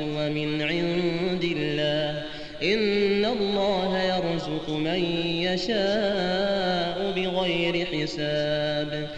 هو من عند الله إن الله يرزق من يشاء بغير حساب